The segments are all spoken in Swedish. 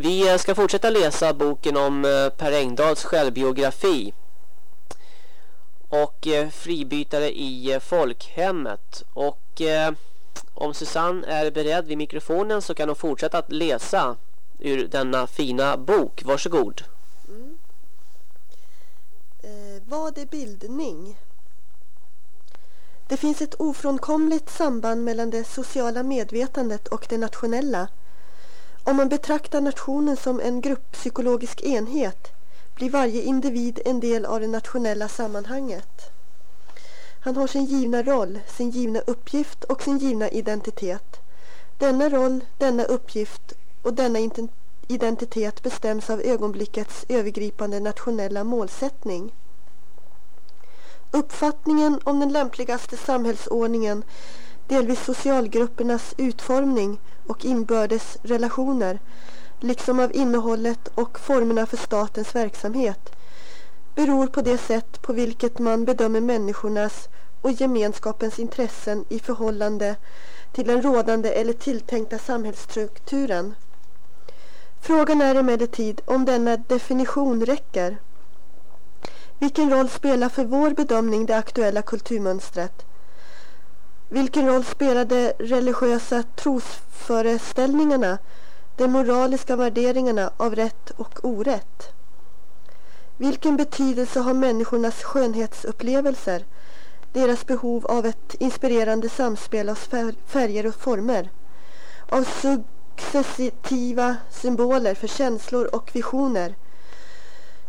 Vi eh, ska fortsätta läsa boken om eh, Per Engdahls självbiografi och eh, fribytare i folkhemmet. Och om Susanne är beredd vid mikrofonen så kan hon fortsätta att läsa ur denna fina bok. Varsågod. Mm. Eh, vad är bildning? Det finns ett ofrånkomligt samband mellan det sociala medvetandet och det nationella. Om man betraktar nationen som en grupppsykologisk enhet blir varje individ en del av det nationella sammanhanget. Han har sin givna roll, sin givna uppgift och sin givna identitet. Denna roll, denna uppgift och denna identitet bestäms av ögonblickets övergripande nationella målsättning. Uppfattningen om den lämpligaste samhällsordningen, delvis socialgruppernas utformning och inbördes relationer, liksom av innehållet och formerna för statens verksamhet, beror på det sätt på vilket man bedömer människornas och gemenskapens intressen i förhållande till den rådande eller tilltänkta samhällsstrukturen. Frågan är emellertid om denna definition räcker. Vilken roll spelar för vår bedömning det aktuella kulturmönstret? Vilken roll spelar de religiösa trosföreställningarna, de moraliska värderingarna av rätt och orätt? Vilken betydelse har människornas skönhetsupplevelser, deras behov av ett inspirerande samspel av färger och former, av successiva symboler för känslor och visioner,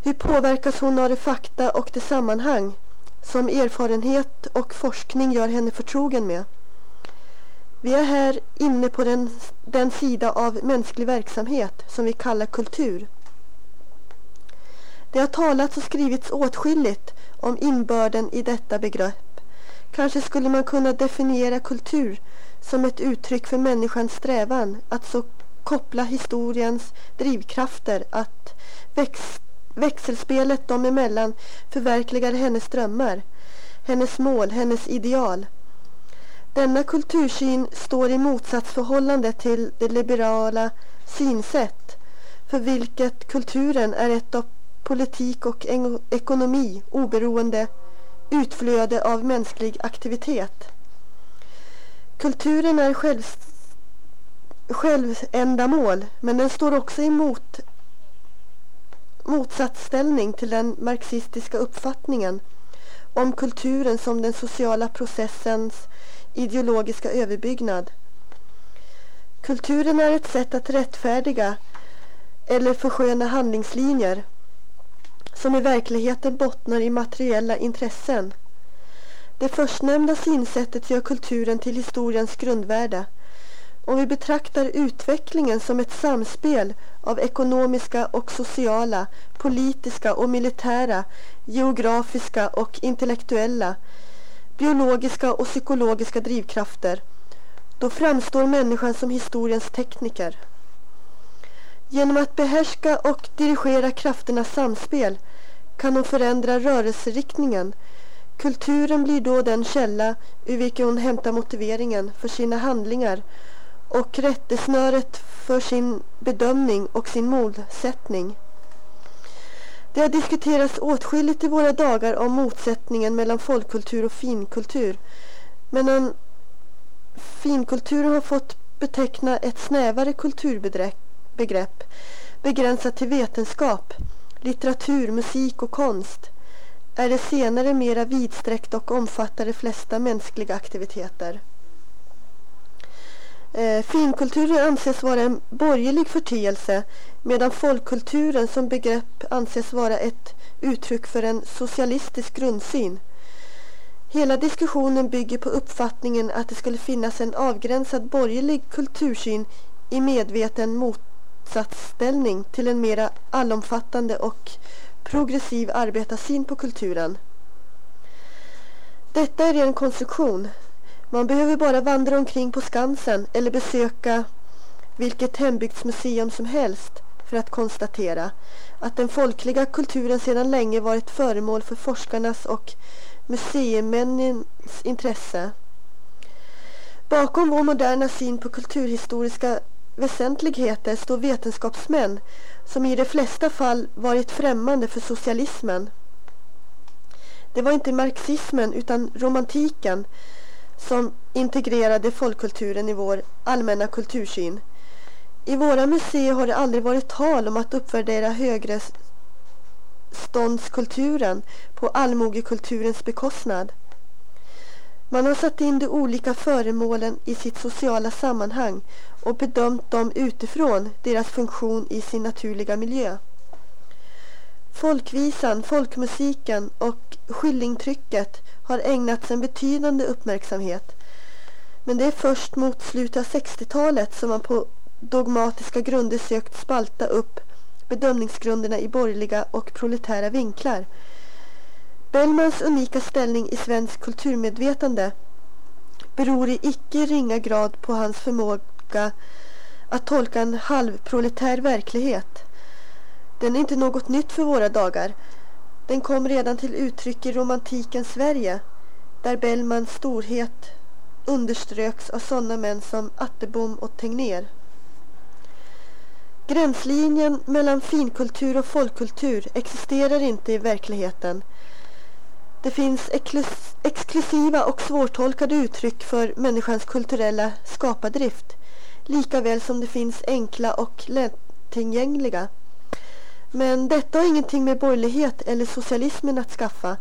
hur påverkas hon av de fakta och det sammanhang som erfarenhet och forskning gör henne förtrogen med? Vi är här inne på den, den sida av mänsklig verksamhet som vi kallar kultur. Det har talats och skrivits åtskilligt om inbörden i detta begrepp. Kanske skulle man kunna definiera kultur som ett uttryck för människans strävan att så koppla historiens drivkrafter att växt Växelspelet dem emellan förverkligar hennes drömmar, hennes mål, hennes ideal. Denna kultursyn står i motsatsförhållande till det liberala synsätt för vilket kulturen är ett av politik och ekonomi oberoende utflöde av mänsklig aktivitet. Kulturen är själv, självändamål men den står också emot motsatsställning till den marxistiska uppfattningen om kulturen som den sociala processens ideologiska överbyggnad. Kulturen är ett sätt att rättfärdiga eller försköna handlingslinjer som i verkligheten bottnar i materiella intressen. Det förstnämnda synsättet gör kulturen till historiens grundvärde om vi betraktar utvecklingen som ett samspel av ekonomiska och sociala, politiska och militära, geografiska och intellektuella, biologiska och psykologiska drivkrafter, då framstår människan som historiens tekniker. Genom att behärska och dirigera krafternas samspel kan hon förändra rörelseriktningen. Kulturen blir då den källa ur vilken hon hämtar motiveringen för sina handlingar och rättesnöret för sin bedömning och sin målsättning. Det har diskuterats åtskilligt i våra dagar om motsättningen mellan folkkultur och finkultur. Men finkulturen har fått beteckna ett snävare kulturbegrepp begränsat till vetenskap, litteratur, musik och konst är det senare mera vidsträckt och omfattar de flesta mänskliga aktiviteter. Eh, finkulturen anses vara en borgerlig förteelse medan folkkulturen som begrepp anses vara ett uttryck för en socialistisk grundsyn. Hela diskussionen bygger på uppfattningen att det skulle finnas en avgränsad borgerlig kultursyn i medveten motsatsställning till en mera allomfattande och progressiv arbetarsyn på kulturen. Detta är en konstruktion man behöver bara vandra omkring på Skansen eller besöka vilket hembygdsmuseum som helst för att konstatera att den folkliga kulturen sedan länge varit föremål för forskarnas och museimännens intresse. Bakom vår moderna syn på kulturhistoriska väsentligheter står vetenskapsmän som i de flesta fall varit främmande för socialismen. Det var inte marxismen utan romantiken som integrerade folkkulturen i vår allmänna kultursyn. I våra museer har det aldrig varit tal om att uppvärdera högre ståndskulturen på allmogekulturens bekostnad. Man har satt in de olika föremålen i sitt sociala sammanhang och bedömt dem utifrån deras funktion i sin naturliga miljö. Folkvisan, folkmusiken och skillingtrycket har ägnats en betydande uppmärksamhet. Men det är först mot slutet av 60-talet som man på dogmatiska grunder sökt spalta upp bedömningsgrunderna i borgerliga och proletära vinklar. Bellmans unika ställning i svensk kulturmedvetande beror i icke ringa grad på hans förmåga att tolka en halvproletär verklighet. Den är inte något nytt för våra dagar. Den kom redan till uttryck i romantikens Sverige där Bellmans storhet underströks av sådana män som Attebom och Tegnér. Gränslinjen mellan finkultur och folkkultur existerar inte i verkligheten. Det finns exklusiva och svårtolkade uttryck för människans kulturella skapadrift lika väl som det finns enkla och lättillgängliga. Men detta har ingenting med borgerlighet eller socialismen att skaffa,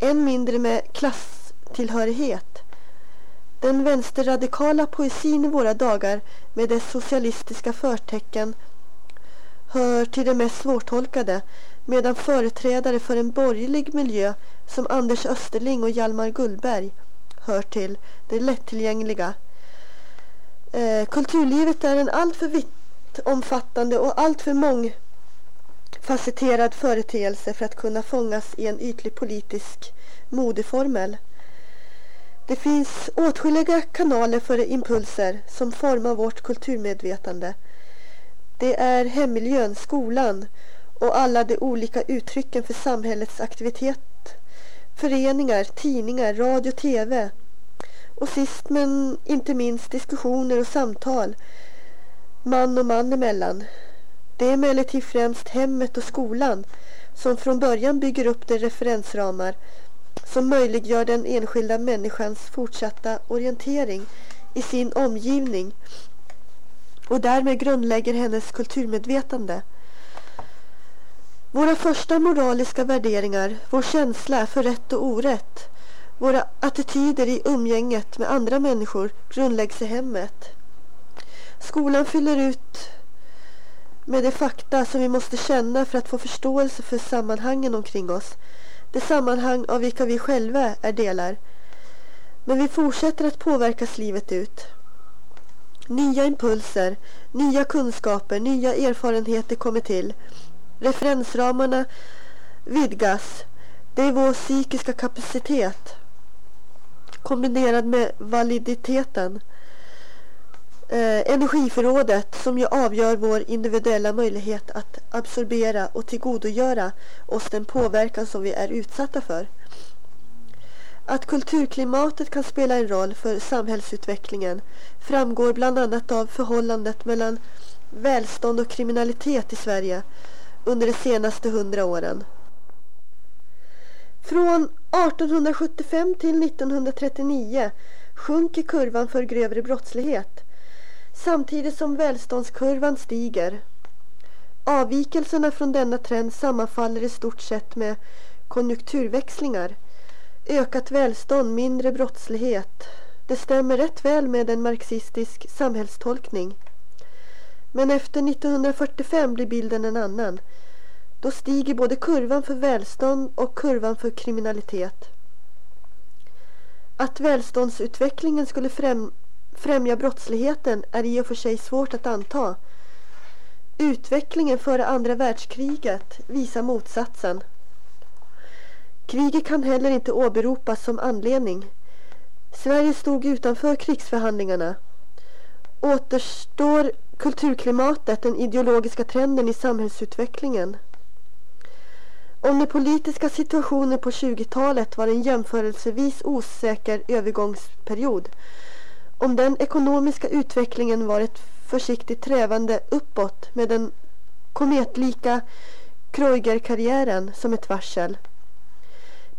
än mindre med klasstillhörighet. Den vänsterradikala poesin i våra dagar med dess socialistiska förtecken hör till det mest svårtolkade medan företrädare för en borgerlig miljö som Anders Österling och Hjalmar Gullberg hör till det lättillgängliga. Eh, kulturlivet är en alltför vitt omfattande och alltför facetterad företeelse för att kunna fångas i en ytlig politisk modeformel. Det finns åtskilliga kanaler för impulser som formar vårt kulturmedvetande. Det är hemmiljön, skolan och alla de olika uttrycken för samhällets aktivitet. Föreningar, tidningar, radio, tv. Och sist men inte minst diskussioner och samtal man och man emellan. Det är emellertid främst hemmet och skolan som från början bygger upp de referensramar som möjliggör den enskilda människans fortsatta orientering i sin omgivning och därmed grundlägger hennes kulturmedvetande. Våra första moraliska värderingar, vår känsla för rätt och orätt, våra attityder i umgänget med andra människor grundläggs i hemmet. Skolan fyller ut med de fakta som vi måste känna för att få förståelse för sammanhangen omkring oss det sammanhang av vilka vi själva är delar. Men vi fortsätter att påverkas livet ut. Nya impulser, nya kunskaper, nya erfarenheter kommer till. Referensramarna vidgas. Det är vår psykiska kapacitet kombinerad med validiteten eh, energiförrådet som ju avgör vår individuella möjlighet att absorbera och tillgodogöra oss den påverkan som vi är utsatta för. Att kulturklimatet kan spela en roll för samhällsutvecklingen framgår bland annat av förhållandet mellan välstånd och kriminalitet i Sverige under de senaste hundra åren. Från 1875 till 1939 sjunker kurvan för grövre brottslighet samtidigt som välståndskurvan stiger. Avvikelserna från denna trend sammanfaller i stort sett med konjunkturväxlingar. Ökat välstånd, mindre brottslighet. Det stämmer rätt väl med en marxistisk samhällstolkning. Men efter 1945 blir bilden en annan. Då stiger både kurvan för välstånd och kurvan för kriminalitet. Att välståndsutvecklingen skulle främ främja brottsligheten är i och för sig svårt att anta. Utvecklingen före andra världskriget visar motsatsen. Kriget kan heller inte åberopas som anledning. Sverige stod utanför krigsförhandlingarna. Återstår kulturklimatet den ideologiska trenden i samhällsutvecklingen. Om den politiska situationen på 20-talet var en jämförelsevis osäker övergångsperiod om den ekonomiska utvecklingen varit försiktigt trävande uppåt med den kometlika Kreuger-karriären som ett varsel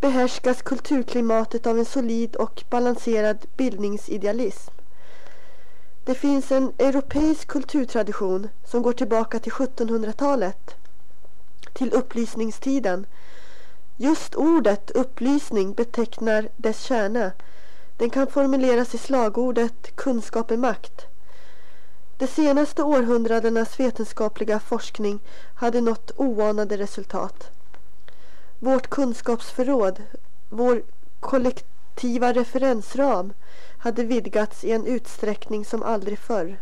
behärskas kulturklimatet av en solid och balanserad bildningsidealism. Det finns en europeisk kulturtradition som går tillbaka till 1700-talet, till upplysningstiden. Just ordet upplysning betecknar dess kärna. Den kan formuleras i slagordet kunskap är makt. De senaste århundradenas vetenskapliga forskning hade nått oanade resultat. Vårt kunskapsförråd, vår kollektiva referensram hade vidgats i en utsträckning som aldrig förr.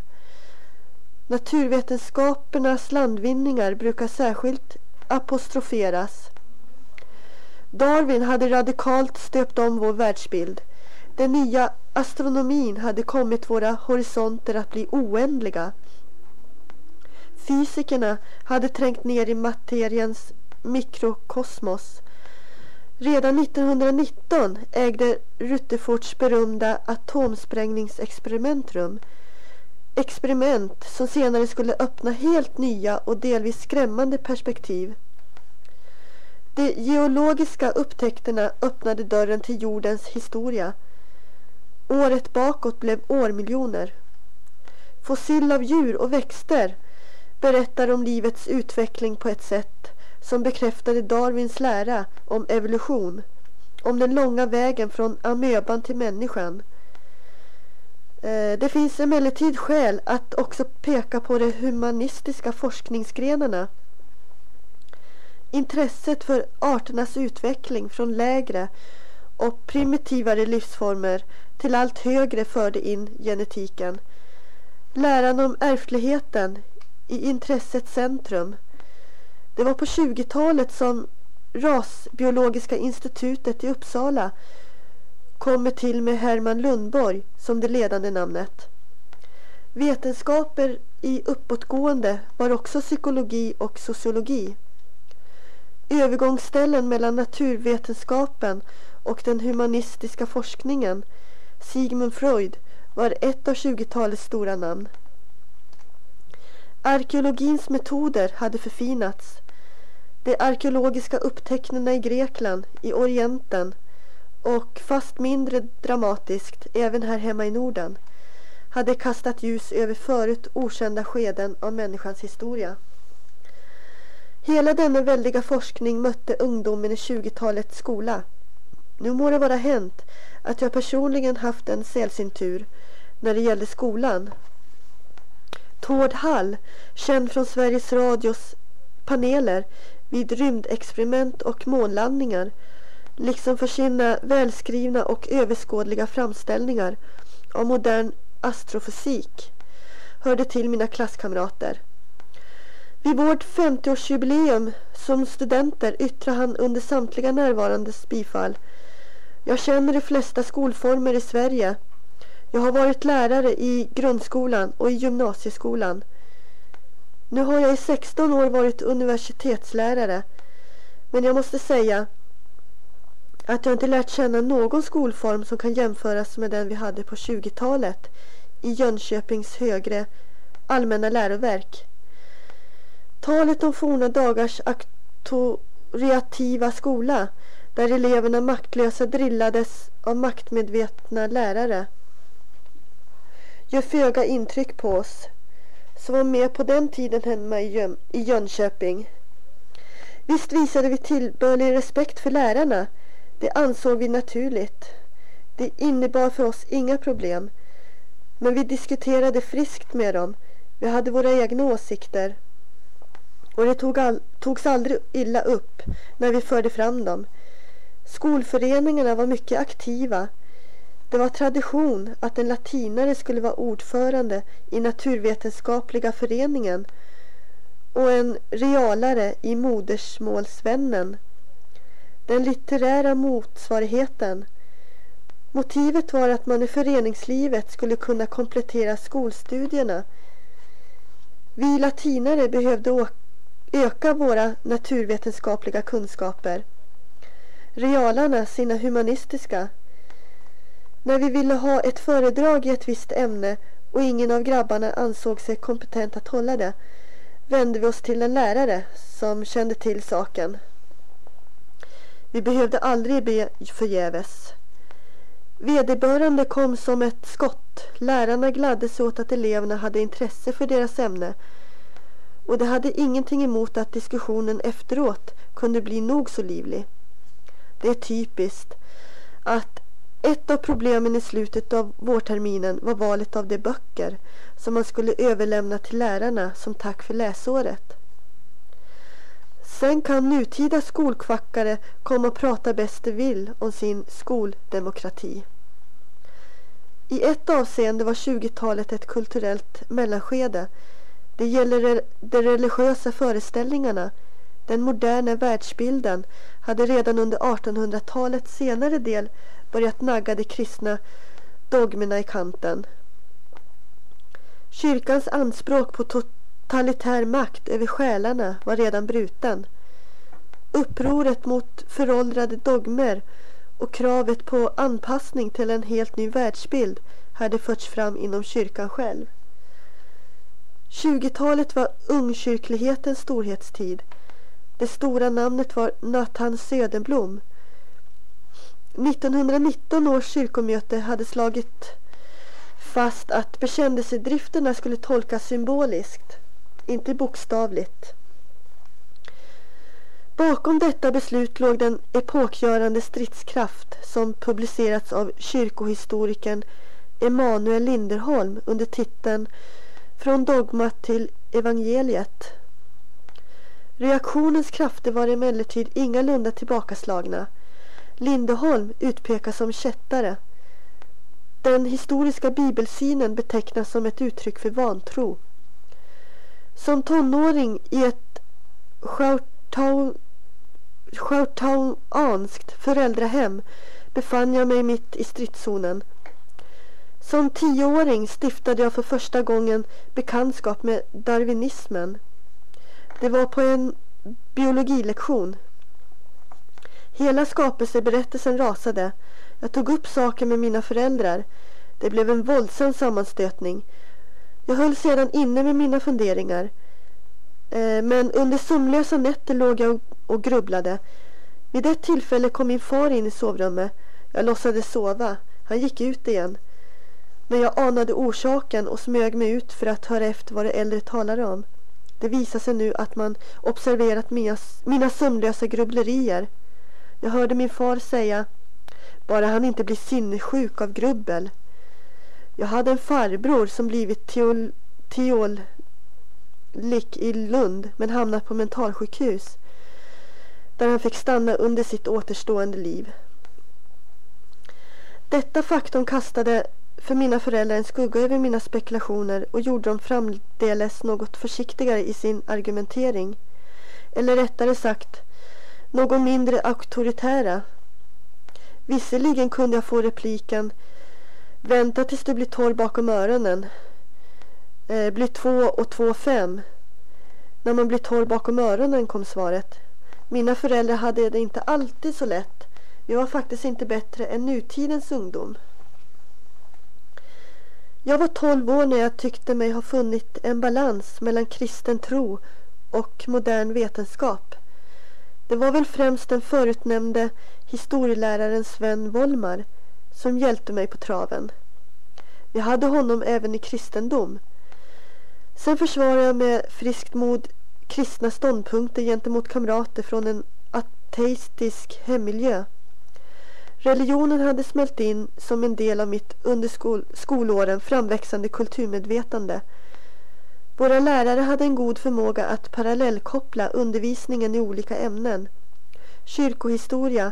Naturvetenskapernas landvinningar brukar särskilt apostroferas. Darwin hade radikalt stöpt om vår världsbild. Den nya astronomin hade kommit våra horisonter att bli oändliga. Fysikerna hade trängt ner i materiens mikrokosmos. Redan 1919 ägde Rutherfords berömda atomsprängningsexperiment rum. Experiment som senare skulle öppna helt nya och delvis skrämmande perspektiv. De geologiska upptäckterna öppnade dörren till jordens historia. Året bakåt blev årmiljoner. Fossil av djur och växter berättar om livets utveckling på ett sätt som bekräftade Darwins lära om evolution, om den långa vägen från amöban till människan. Eh, det finns emellertid skäl att också peka på de humanistiska forskningsgrenarna. Intresset för arternas utveckling från lägre och primitivare livsformer till allt högre förde in genetiken. Läran om ärftligheten i intressets centrum det var på 20-talet som Rasbiologiska institutet i Uppsala kommer till med Herman Lundborg som det ledande namnet. Vetenskaper i uppåtgående var också psykologi och sociologi. Övergångsställen mellan naturvetenskapen och den humanistiska forskningen, Sigmund Freud, var ett av 20-talets stora namn. Arkeologins metoder hade förfinats. De arkeologiska upptäckterna i Grekland, i Orienten och fast mindre dramatiskt även här hemma i Norden hade kastat ljus över förut okända skeden av människans historia. Hela denna väldiga forskning mötte ungdomen i 20-talets skola. Nu må det vara hänt att jag personligen haft en sällsynt tur när det gällde skolan Tord Hall, känd från Sveriges Radios paneler vid rymdexperiment och månlandningar, liksom för sina välskrivna och överskådliga framställningar av modern astrofysik, hörde till mina klasskamrater. Vid vårt 50-årsjubileum som studenter yttrade han under samtliga närvarandes bifall. Jag känner de flesta skolformer i Sverige jag har varit lärare i grundskolan och i gymnasieskolan. Nu har jag i 16 år varit universitetslärare. Men jag måste säga att jag inte lärt känna någon skolform som kan jämföras med den vi hade på 20-talet i Jönköpings högre allmänna läroverk. Talet om forna dagars auktoritativa skola där eleverna maktlösa drillades av maktmedvetna lärare gör föga intryck på oss som var med på den tiden hemma i, Jön i Jönköping. Visst visade vi tillbörlig respekt för lärarna. Det ansåg vi naturligt. Det innebar för oss inga problem. Men vi diskuterade friskt med dem. Vi hade våra egna åsikter. Och det tog all, togs aldrig illa upp när vi förde fram dem. Skolföreningarna var mycket aktiva det var tradition att en latinare skulle vara ordförande i naturvetenskapliga föreningen och en realare i modersmålsvännen. Den litterära motsvarigheten. Motivet var att man i föreningslivet skulle kunna komplettera skolstudierna. Vi latinare behövde öka våra naturvetenskapliga kunskaper. Realarna sina humanistiska När vi ville ha ett föredrag i ett visst ämne och ingen av grabbarna ansåg sig kompetent att hålla det vände vi oss till en lärare som kände till saken. Vi behövde aldrig be förgäves. Vederbörande kom som ett skott. Lärarna gladde sig åt att eleverna hade intresse för deras ämne och de hade ingenting emot att diskussionen efteråt kunde bli nog så livlig. Det är typiskt att ett av problemen i slutet av vårterminen var valet av de böcker som man skulle överlämna till lärarna som tack för läsåret. Sen kan nutida skolkvackare komma och prata bäst de vill om sin skoldemokrati. I ett avseende var 20-talet ett kulturellt mellanskede. Det gäller de religiösa föreställningarna. Den moderna världsbilden hade redan under 1800-talets senare del börjat nagga de kristna dogmerna i kanten. Kyrkans anspråk på totalitär makt över själarna var redan bruten. Upproret mot föråldrade dogmer och kravet på anpassning till en helt ny världsbild hade förts fram inom kyrkan själv. 20-talet var ungkyrklighetens storhetstid. Det stora namnet var Nathan Söderblom 1919 års kyrkomöte hade slagit fast att bekännelsedrifterna skulle tolkas symboliskt, inte bokstavligt. Bakom detta beslut låg den epokgörande stridskraft som publicerats av kyrkohistorikern Emanuel Linderholm under titeln Från dogma till evangeliet. Reaktionens krafter var emellertid ingalunda tillbakaslagna. Lindeholm utpekas som kättare. Den historiska bibelsynen betecknas som ett uttryck för vantro. Som tonåring i ett schautauanskt föräldrahem befann jag mig mitt i stridszonen. Som tioåring stiftade jag för första gången bekantskap med darwinismen. Det var på en biologilektion. Hela skapelseberättelsen rasade. Jag tog upp saken med mina föräldrar. Det blev en våldsam sammanstötning. Jag höll sedan inne med mina funderingar. Eh, men under sömnlösa nätter låg jag och grubblade. Vid ett tillfälle kom min far in i sovrummet. Jag låtsades sova. Han gick ut igen. Men jag anade orsaken och smög mig ut för att höra efter vad de äldre talade om. Det visar sig nu att man observerat mina, mina sömnlösa grubblerier. Jag hörde min far säga bara han inte blir sinnessjuk av grubbel. Jag hade en farbror som blivit teol, teolik i Lund men hamnat på mentalsjukhus där han fick stanna under sitt återstående liv. Detta faktum kastade för mina föräldrar en skugga över mina spekulationer och gjorde dem framdeles något försiktigare i sin argumentering. Eller rättare sagt någon mindre auktoritära. Visserligen kunde jag få repliken Vänta tills du blir torr bakom öronen. Eh, bli två och två fem. När man blir torr bakom öronen kom svaret. Mina föräldrar hade det inte alltid så lätt. Vi var faktiskt inte bättre än nutidens ungdom. Jag var tolv år när jag tyckte mig ha funnit en balans mellan kristen tro och modern vetenskap. Det var väl främst den förutnämnde historieläraren Sven Wollmar som hjälpte mig på traven. Jag hade honom även i kristendom. Sen försvarade jag med friskt mod kristna ståndpunkter gentemot kamrater från en ateistisk hemmiljö. Religionen hade smält in som en del av mitt under skol skolåren framväxande kulturmedvetande våra lärare hade en god förmåga att parallellkoppla undervisningen i olika ämnen. Kyrkohistoria,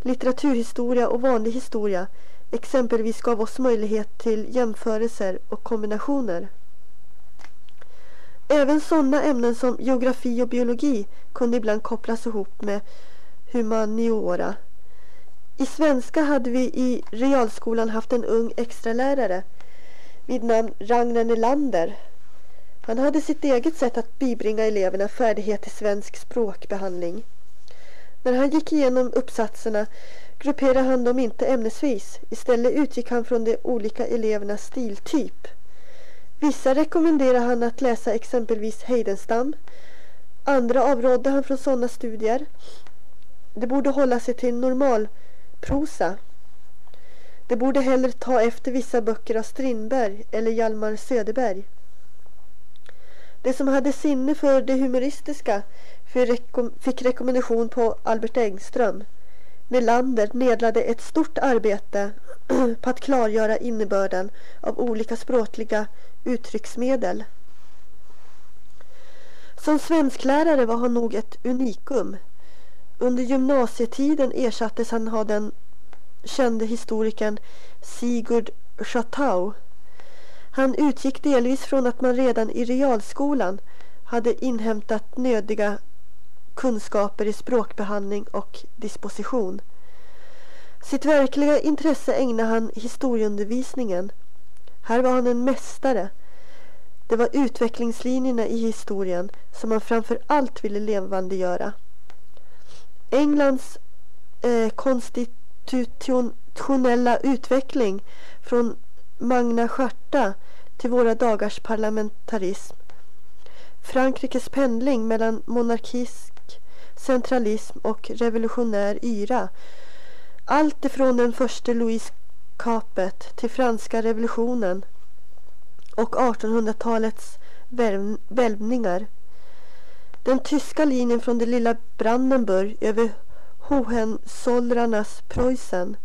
litteraturhistoria och vanlig historia exempelvis gav oss möjlighet till jämförelser och kombinationer. Även sådana ämnen som geografi och biologi kunde ibland kopplas ihop med humaniora. I svenska hade vi i realskolan haft en ung extralärare vid namn Ragnar Nelander han hade sitt eget sätt att bibringa eleverna färdighet i svensk språkbehandling. När han gick igenom uppsatserna grupperade han dem inte ämnesvis. Istället utgick han från de olika elevernas stiltyp. Vissa rekommenderade han att läsa exempelvis Heidenstam. Andra avrådde han från sådana studier. Det borde hålla sig till normal Prosa. Det borde hellre ta efter vissa böcker av Strindberg eller Hjalmar Söderberg. De som hade sinne för det humoristiska fick rekommendation på Albert Engström. Nelander nedlade ett stort arbete på att klargöra innebörden av olika språkliga uttrycksmedel. Som svensklärare var han nog ett unikum. Under gymnasietiden ersattes han av den kände historikern Sigurd Schatau. Han utgick delvis från att man redan i realskolan hade inhämtat nödiga kunskaper i språkbehandling och disposition. Sitt verkliga intresse ägnade han historieundervisningen. Här var han en mästare. Det var utvecklingslinjerna i historien som han framför allt ville levandegöra. Englands eh, konstitutionella utveckling från Magna Charta till våra dagars parlamentarism. Frankrikes pendling mellan monarkisk centralism och revolutionär yra. Allt ifrån den första Louis Capet till franska revolutionen och 1800-talets välvningar. Den tyska linjen från det lilla Brandenburg över Hohenzollrarnas Preussen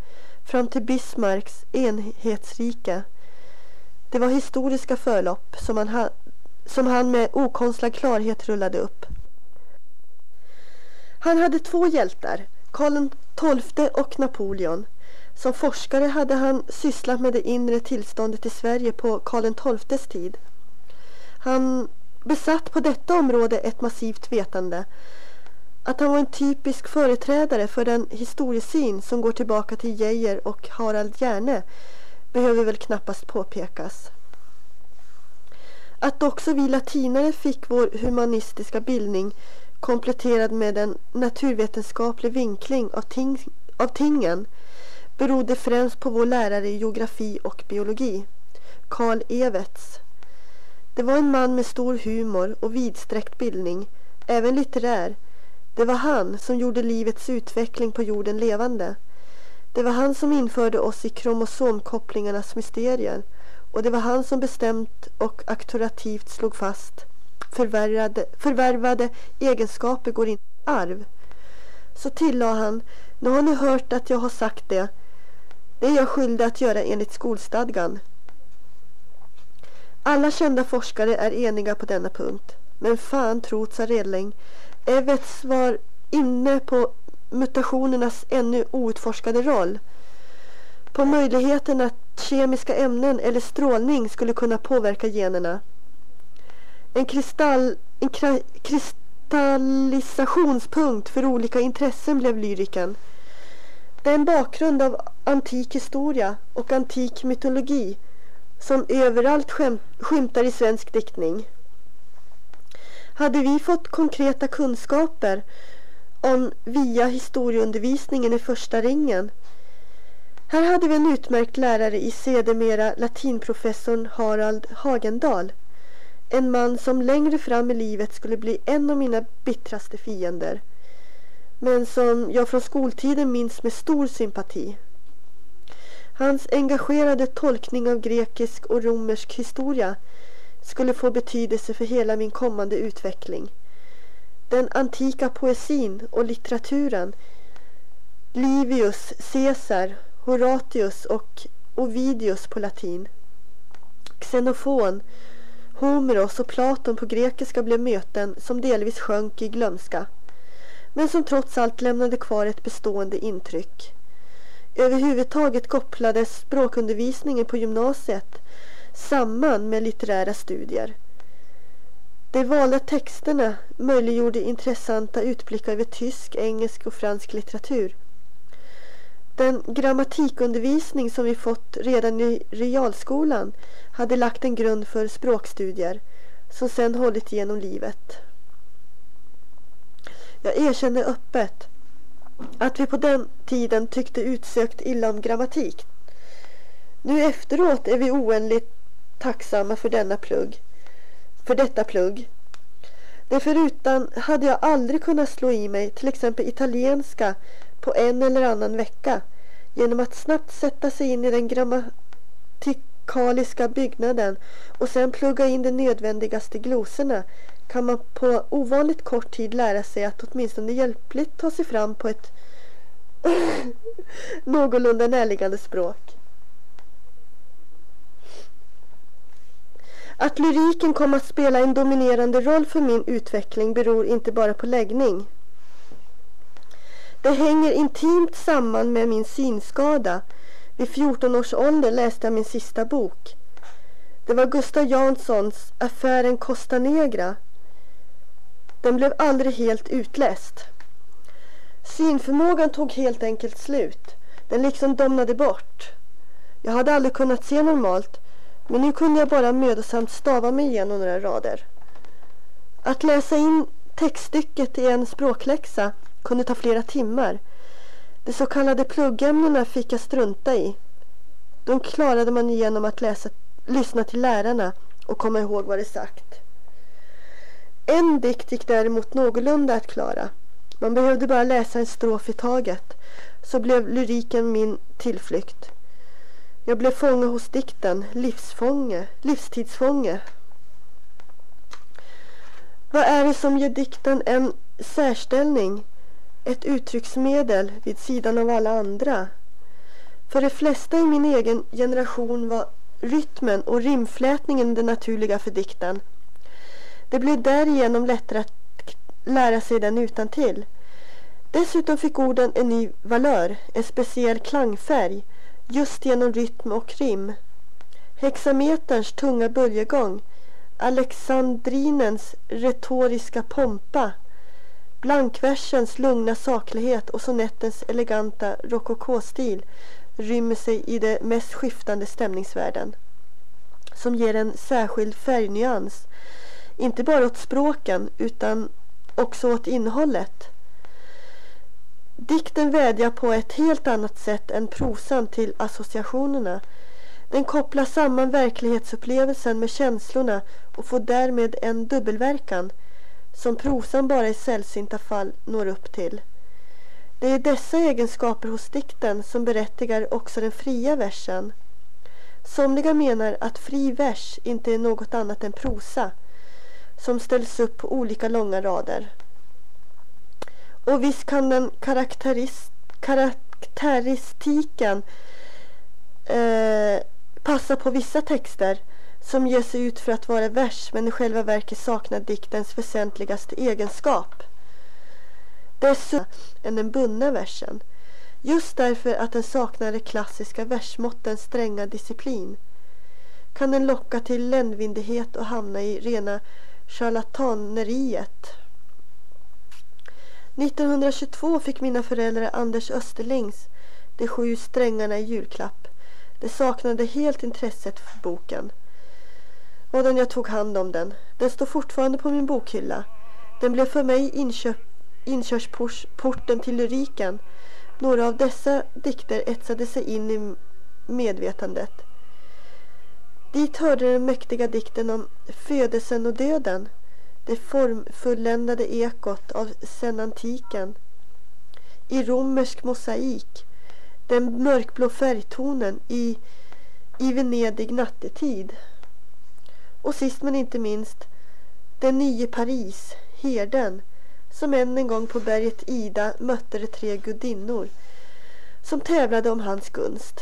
fram till Bismarcks enhetsrike. Det var historiska förlopp som han, som han med okonstlad klarhet rullade upp. Han hade två hjältar, Karl XII och Napoleon. Som forskare hade han sysslat med det inre tillståndet i Sverige på Karl XIIs tid. Han besatt på detta område ett massivt vetande. Att han var en typisk företrädare för den historiesyn som går tillbaka till Geijer och Harald Järne behöver väl knappast påpekas. Att också vi latinare fick vår humanistiska bildning kompletterad med en naturvetenskaplig vinkling av, ting, av tingen berodde främst på vår lärare i geografi och biologi, Karl Evets. Det var en man med stor humor och vidsträckt bildning, även litterär. Det var han som gjorde livets utveckling på jorden levande. Det var han som införde oss i kromosomkopplingarnas mysterier och det var han som bestämt och auktoritativt slog fast förvärvade, förvärvade egenskaper går inte i arv. Så tillade han, nu har ni hört att jag har sagt det. Det är jag skyldig att göra enligt skolstadgan. Alla kända forskare är eniga på denna punkt. Men fan trots Redling. Evets var inne på mutationernas ännu outforskade roll. På möjligheten att kemiska ämnen eller strålning skulle kunna påverka generna. En, kristall, en kristallisationspunkt för olika intressen blev lyriken. Det är en bakgrund av antik historia och antik mytologi som överallt skymtar i svensk diktning. Hade vi fått konkreta kunskaper om via historieundervisningen i första ringen. Här hade vi en utmärkt lärare i sedermera latinprofessorn Harald Hagendal en man som längre fram i livet skulle bli en av mina bittraste fiender. Men som jag från skoltiden minns med stor sympati. Hans engagerade tolkning av grekisk och romersk historia skulle få betydelse för hela min kommande utveckling. Den antika poesin och litteraturen Livius, Caesar, Horatius och Ovidius på latin. Xenofon Homeros och Platon på grekiska blev möten som delvis sjönk i glömska men som trots allt lämnade kvar ett bestående intryck. Överhuvudtaget kopplades språkundervisningen på gymnasiet samman med litterära studier. De valda texterna möjliggjorde intressanta utblickar över tysk, engelsk och fransk litteratur. Den grammatikundervisning som vi fått redan i realskolan hade lagt en grund för språkstudier som sedan hållit genom livet. Jag erkänner öppet att vi på den tiden tyckte utsökt illa om grammatik. Nu efteråt är vi oändligt tacksamma för denna plugg. För detta plugg. Det förutan hade jag aldrig kunnat slå i mig till exempel italienska på en eller annan vecka genom att snabbt sätta sig in i den grammatikaliska byggnaden och sen plugga in de nödvändigaste glosorna kan man på ovanligt kort tid lära sig att åtminstone hjälpligt ta sig fram på ett någorlunda närliggande språk. Att lyriken kom att spela en dominerande roll för min utveckling beror inte bara på läggning. Det hänger intimt samman med min synskada. Vid 14 års ålder läste jag min sista bok. Det var Gustav Janssons Affären Costa Negra. Den blev aldrig helt utläst. Synförmågan tog helt enkelt slut. Den liksom domnade bort. Jag hade aldrig kunnat se normalt men nu kunde jag bara mödosamt stava mig igenom några rader. Att läsa in textstycket i en språkläxa kunde ta flera timmar. De så kallade pluggämnena fick jag strunta i. De klarade man genom att läsa, lyssna till lärarna och komma ihåg vad de sagt. En dikt gick däremot någorlunda att klara. Man behövde bara läsa en strof i taget så blev lyriken min tillflykt. Jag blev fånge hos dikten, livsfånge, livstidsfånge. Vad är det som ger dikten en särställning? Ett uttrycksmedel vid sidan av alla andra? För de flesta i min egen generation var rytmen och rimflätningen det naturliga för dikten. Det blev därigenom lättare att lära sig den utan till. Dessutom fick orden en ny valör, en speciell klangfärg just genom rytm och rim. Hexameterns tunga böljegång, Alexandrinens retoriska pompa, blankversens lugna saklighet och sonettens eleganta rokokostil rymmer sig i de mest skiftande stämningsvärden som ger en särskild färgnyans, inte bara åt språken utan också åt innehållet. Dikten vädjar på ett helt annat sätt än prosan till associationerna. Den kopplar samman verklighetsupplevelsen med känslorna och får därmed en dubbelverkan som prosan bara i sällsynta fall når upp till. Det är dessa egenskaper hos dikten som berättigar också den fria versen. Somliga menar att fri vers inte är något annat än prosa som ställs upp på olika långa rader. Och visst kan den karaktäris karaktäristiken eh, passa på vissa texter som ger sig ut för att vara vers men i själva verket saknar diktens väsentligaste egenskap. Dessutom än den bundna versen. Just därför att den saknar de klassiska versmåttens stränga disciplin kan den locka till ländvindighet och hamna i rena charlataneriet. 1922 fick mina föräldrar Anders Österlings De sju strängarna i julklapp. De saknade helt intresset för boken. Vadan jag tog hand om den. Den står fortfarande på min bokhylla. Den blev för mig inköp, inkörsporten till lyriken. Några av dessa dikter etsade sig in i medvetandet. Dit hörde den mäktiga dikten om födelsen och döden det formfulländade ekot av senantiken. I romersk mosaik, den mörkblå färgtonen i, i Venedig nattetid. Och sist men inte minst, den nye Paris, herden, som än en gång på berget Ida mötte de tre gudinnor som tävlade om hans gunst.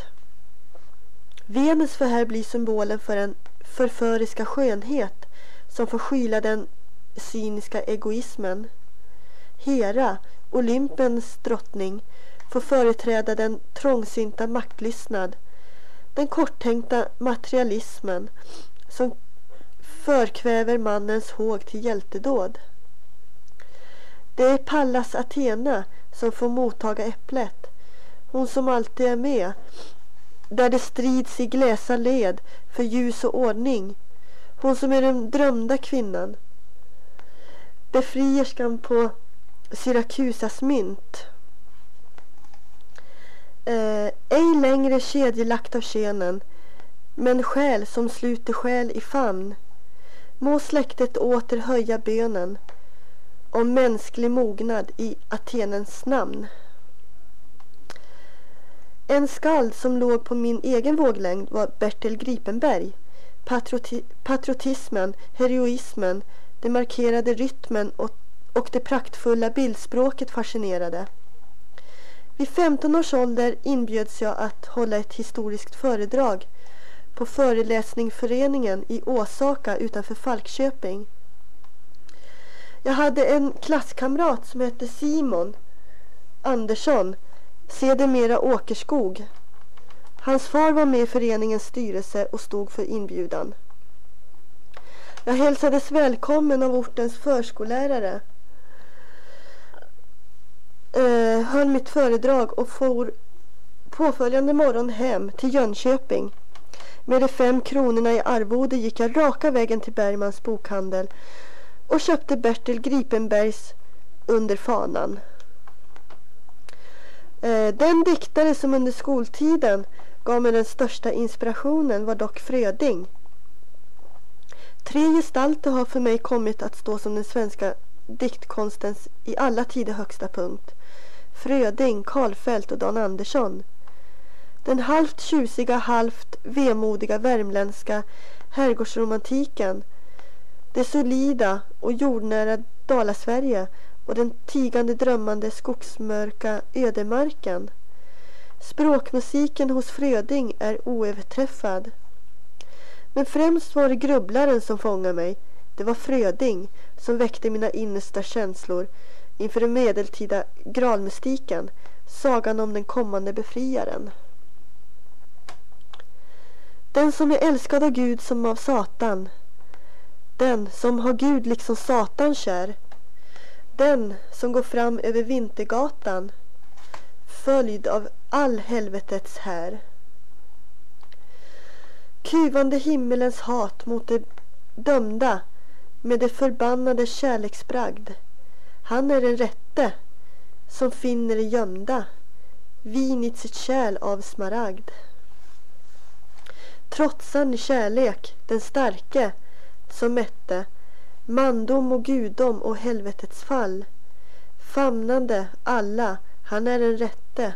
Venus får här bli symbolen för en förföriska skönhet som får skyla den cyniska egoismen. Hera, Olympens drottning, får företräda den trångsynta maktlystnad, den korttänkta materialismen som förkväver mannens håg till hjältedåd. Det är Pallas Athena som får mottaga äpplet, hon som alltid är med, där det strids i gläsa led för ljus och ordning, hon som är den drömda kvinnan, befrierskan på Syrakusas mynt. Eh, ej längre kedjelagt av könen men själ som sluter själ i famn. Må släktet åter höja bönen om mänsklig mognad i Atenens namn. En skald som låg på min egen våglängd var Bertil Gripenberg. Patrioti patriotismen, heroismen, den markerade rytmen och, och det praktfulla bildspråket fascinerade. Vid 15 års ålder inbjöds jag att hålla ett historiskt föredrag på föreläsningsföreningen i Åsaka utanför Falköping. Jag hade en klasskamrat som hette Simon Andersson, sedermera Åkerskog. Hans far var med i föreningens styrelse och stod för inbjudan. Jag hälsades välkommen av ortens förskollärare. Eh, höll mitt föredrag och for påföljande morgon hem till Jönköping. Med de fem kronorna i arvode gick jag raka vägen till Bergmans bokhandel och köpte Bertil Gripenbergs Under fanan. Eh, den diktare som under skoltiden gav mig den största inspirationen var dock Fröding. Tre gestalter har för mig kommit att stå som den svenska diktkonstens i alla tider högsta punkt. Fröding, Karlfeldt och Dan Andersson. Den halvt tjusiga, halvt vemodiga värmländska herrgårdsromantiken. Det solida och jordnära Dalasverige och den tigande drömmande skogsmörka ödemarken. Språkmusiken hos Fröding är oöverträffad. Men främst var det grubblaren som fångade mig. Det var Fröding som väckte mina innersta känslor inför den medeltida gralmystiken, sagan om den kommande befriaren. Den som är älskad av Gud som av Satan. Den som har Gud liksom Satan kär. Den som går fram över Vintergatan följd av all helvetets här. Kuvande himmelens hat mot de dömda med det förbannade kärleksbragd. Han är den rätte som finner det gömda vinit sitt kärl av smaragd. Trotsan kärlek, den starke som mätte mandom och gudom och helvetets fall. Famnande alla, han är den rätte,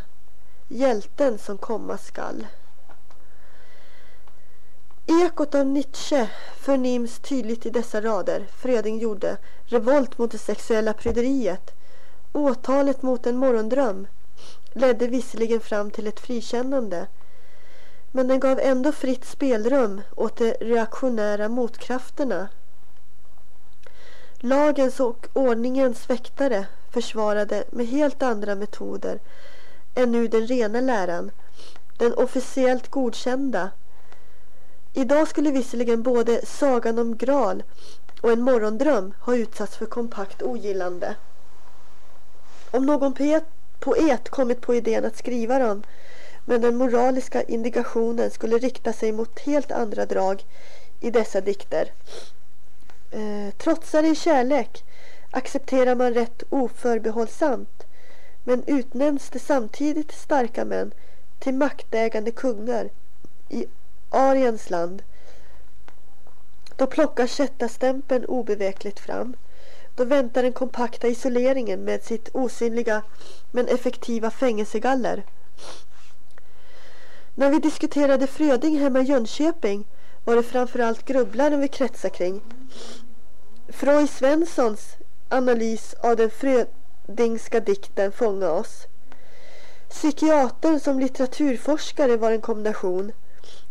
hjälten som komma skall. Ekot av Nietzsche förnims tydligt i dessa rader. Fröding gjorde revolt mot det sexuella pryderiet. Åtalet mot en morgondröm ledde visserligen fram till ett frikännande men den gav ändå fritt spelrum åt de reaktionära motkrafterna. Lagens och ordningens väktare försvarade med helt andra metoder än nu den rena läran, den officiellt godkända. Idag skulle visserligen både Sagan om Graal och En morgondröm ha utsatts för kompakt ogillande. Om någon poet, poet kommit på idén att skriva dem men den moraliska indikationen skulle rikta sig mot helt andra drag i dessa dikter. Eh, trotsar i kärlek accepterar man rätt oförbehållsamt men utnämns det samtidigt starka män till maktägande kungar i Ariens land. Då plockar kättastämpeln obevekligt fram. Då väntar den kompakta isoleringen med sitt osynliga men effektiva fängelsegaller. När vi diskuterade Fröding hemma i Jönköping var det framförallt grubblaren vi kretsade kring. Froy Svenssons analys av den Frödingska dikten fångade oss. Psykiatern som litteraturforskare var en kombination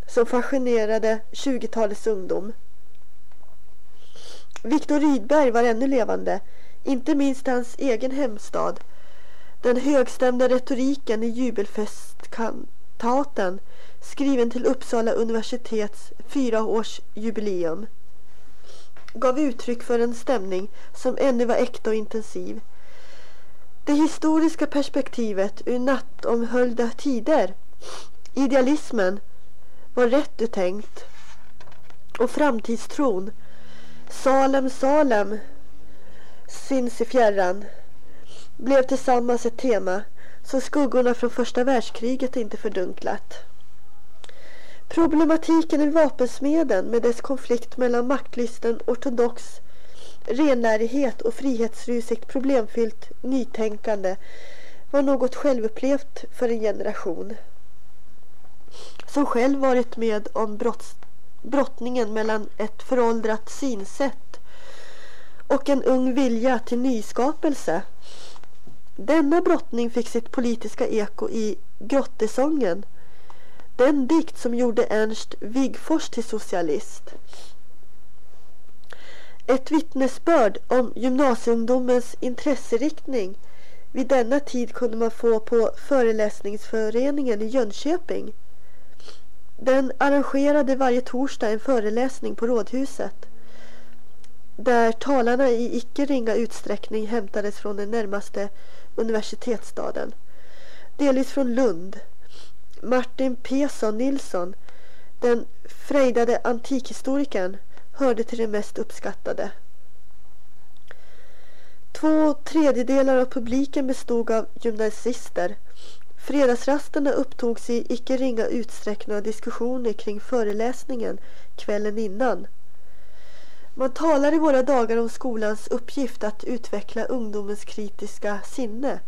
som fascinerade 20-talets ungdom. Viktor Rydberg var ännu levande, inte minst hans egen hemstad. Den högstämda retoriken i jubelfestkantaten skriven till Uppsala universitets fyraårsjubileum gav uttryck för en stämning som ännu var äkta och intensiv. Det historiska perspektivet ur nattomhöljda tider, idealismen, var rätt uttänkt och framtidstron, Salem, Salem, syns i fjärran, blev tillsammans ett tema så skuggorna från första världskriget inte fördunklat. Problematiken i vapensmeden med dess konflikt mellan maktlysten ortodox renlärighet och frihetsrusigt problemfyllt nytänkande var något självupplevt för en generation. Som själv varit med om brotts, brottningen mellan ett föråldrat synsätt och en ung vilja till nyskapelse. Denna brottning fick sitt politiska eko i Grottesången, den dikt som gjorde Ernst Wigforss till socialist. Ett vittnesbörd om gymnasieungdomens intresseriktning vid denna tid kunde man få på föreläsningsföreningen i Jönköping. Den arrangerade varje torsdag en föreläsning på Rådhuset där talarna i icke ringa utsträckning hämtades från den närmaste universitetsstaden. Delvis från Lund. Martin Pesson Nilsson, den frejdade antikhistorikern, hörde till de mest uppskattade. Två tredjedelar av publiken bestod av gymnasister. Fredagsrasterna upptogs i icke ringa utsträckning av diskussioner kring föreläsningen kvällen innan. Man talar i våra dagar om skolans uppgift att utveckla ungdomens kritiska sinne.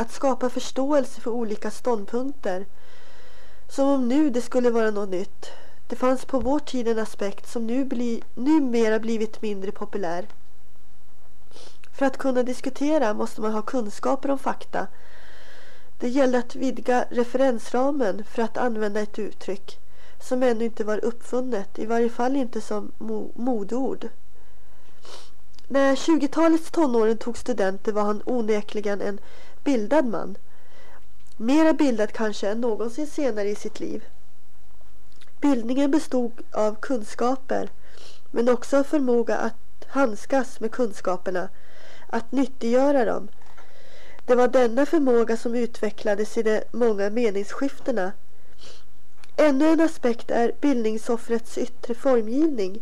Att skapa förståelse för olika ståndpunkter. Som om nu det skulle vara något nytt. Det fanns på vår tid en aspekt som nu bli, numera blivit mindre populär. För att kunna diskutera måste man ha kunskaper om fakta. Det gällde att vidga referensramen för att använda ett uttryck som ännu inte var uppfunnet, i varje fall inte som mo modord. När 20-talets tonåring tog studenter var han onekligen en bildad man. Mera bildad kanske än någonsin senare i sitt liv. Bildningen bestod av kunskaper men också av förmåga att handskas med kunskaperna, att nyttiggöra dem. Det var denna förmåga som utvecklades i de många meningsskiftena. Ännu en aspekt är bildningsoffrets yttre formgivning.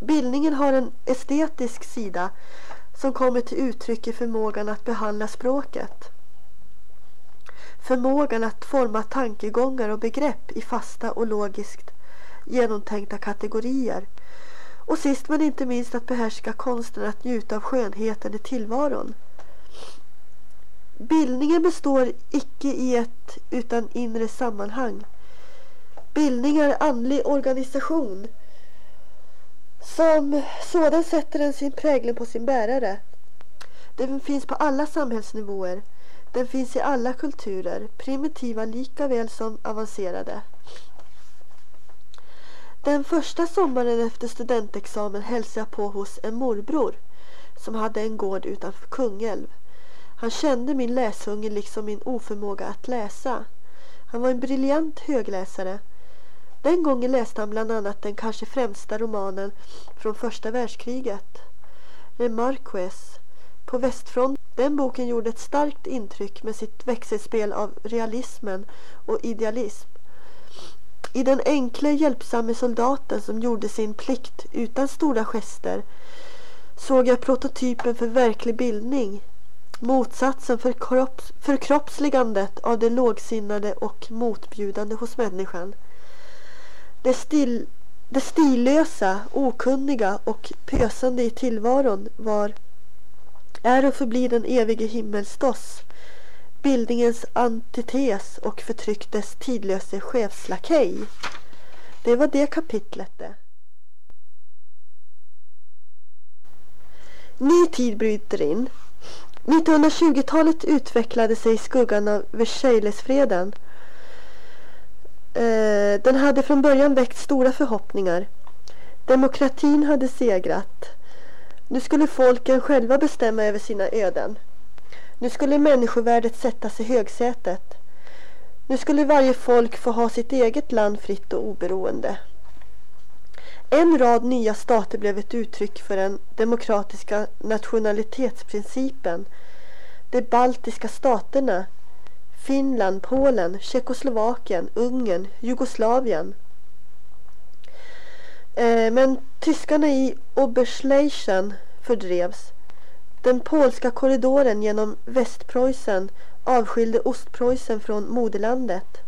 Bildningen har en estetisk sida som kommer till uttryck i förmågan att behandla språket. Förmågan att forma tankegångar och begrepp i fasta och logiskt genomtänkta kategorier. Och sist men inte minst att behärska konsten att njuta av skönheten i tillvaron. Bildningen består icke i ett utan inre sammanhang. Bildning är andlig organisation. Som sådan sätter den sin prägel på sin bärare. Den finns på alla samhällsnivåer. Den finns i alla kulturer, primitiva lika väl som avancerade. Den första sommaren efter studentexamen hälsade jag på hos en morbror som hade en gård utanför Kungälv. Han kände min läshunger liksom min oförmåga att läsa. Han var en briljant högläsare. Den gången läste han bland annat den kanske främsta romanen från första världskriget. Remarques, på västfronten den boken gjorde ett starkt intryck med sitt växelspel av realismen och idealism. I den enkle hjälpsamme soldaten som gjorde sin plikt utan stora gester såg jag prototypen för verklig bildning. Motsatsen för kropps, förkroppsligandet av det lågsinnade och motbjudande hos människan. Det, still, det stillösa, okunniga och pösande i tillvaron var är och förblir den evige himmelstoss, bildningens antites och förtrycktes tidlöse chefslakej. Det var det kapitlet det. Ny tid bryter in. 1920-talet utvecklade sig i skuggan av Versaillesfreden. Eh, den hade från början väckt stora förhoppningar. Demokratin hade segrat. Nu skulle folken själva bestämma över sina öden. Nu skulle människovärdet sättas i högsätet. Nu skulle varje folk få ha sitt eget land fritt och oberoende. En rad nya stater blev ett uttryck för den demokratiska nationalitetsprincipen. De baltiska staterna, Finland, Polen, Tjeckoslovakien, Ungern, Jugoslavien eh, men tyskarna i Oberschleichen fördrevs. Den polska korridoren genom Västpreussen avskilde Ostpreussen från moderlandet.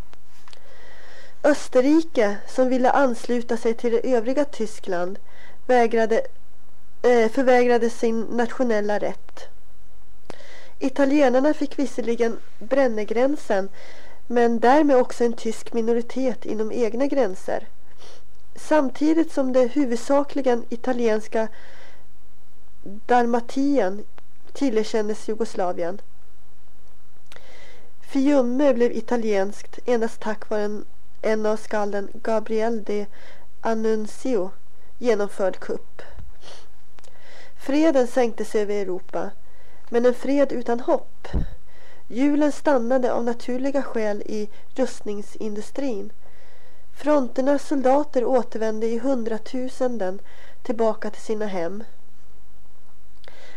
Österrike, som ville ansluta sig till det övriga Tyskland, vägrade, eh, förvägrade sin nationella rätt. Italienarna fick visserligen Brännegränsen men därmed också en tysk minoritet inom egna gränser. Samtidigt som det huvudsakligen italienska Dalmatien tillerkändes Jugoslavien. Fiume blev italienskt endast tack vare en, en av skalden Gabriel de Annunzio genomförd kupp. Freden sänkte sig över Europa, men en fred utan hopp. Hjulen stannade av naturliga skäl i rustningsindustrin. Fronternas soldater återvände i hundratusenden tillbaka till sina hem.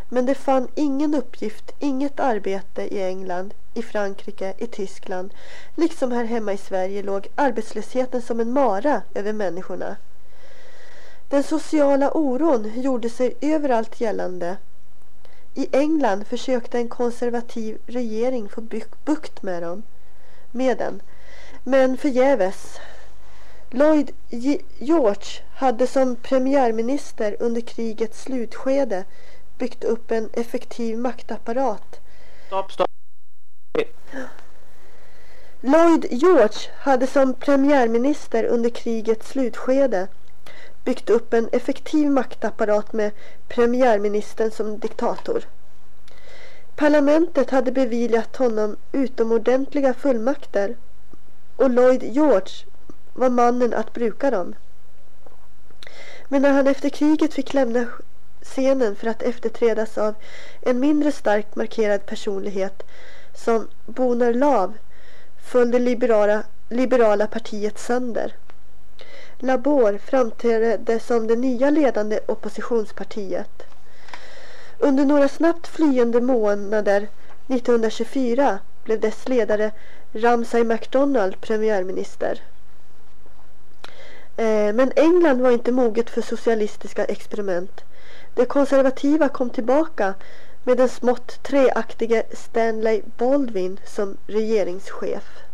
Men det fann ingen uppgift, inget arbete i England, i Frankrike, i Tyskland. Liksom här hemma i Sverige låg arbetslösheten som en mara över människorna. Den sociala oron gjorde sig överallt gällande. I England försökte en konservativ regering få bukt med, dem, med den. Men förgäves. Lloyd George hade som premiärminister under krigets slutskede byggt upp en effektiv maktapparat. Stopp, stopp. Lloyd George hade som premiärminister under krigets slutskede byggt upp en effektiv maktapparat med premiärministern som diktator. Parlamentet hade beviljat honom utomordentliga fullmakter och Lloyd George var mannen att bruka dem. Men när han efter kriget fick lämna scenen för att efterträdas av en mindre starkt markerad personlighet som Bonar Lav föll det liberala, liberala partiet sönder. Labor framträdde som det nya ledande oppositionspartiet. Under några snabbt flyende månader 1924 blev dess ledare Ramsay MacDonald premiärminister. Eh, men England var inte moget för socialistiska experiment. De konservativa kom tillbaka med den smått treaktige Stanley Baldwin som regeringschef.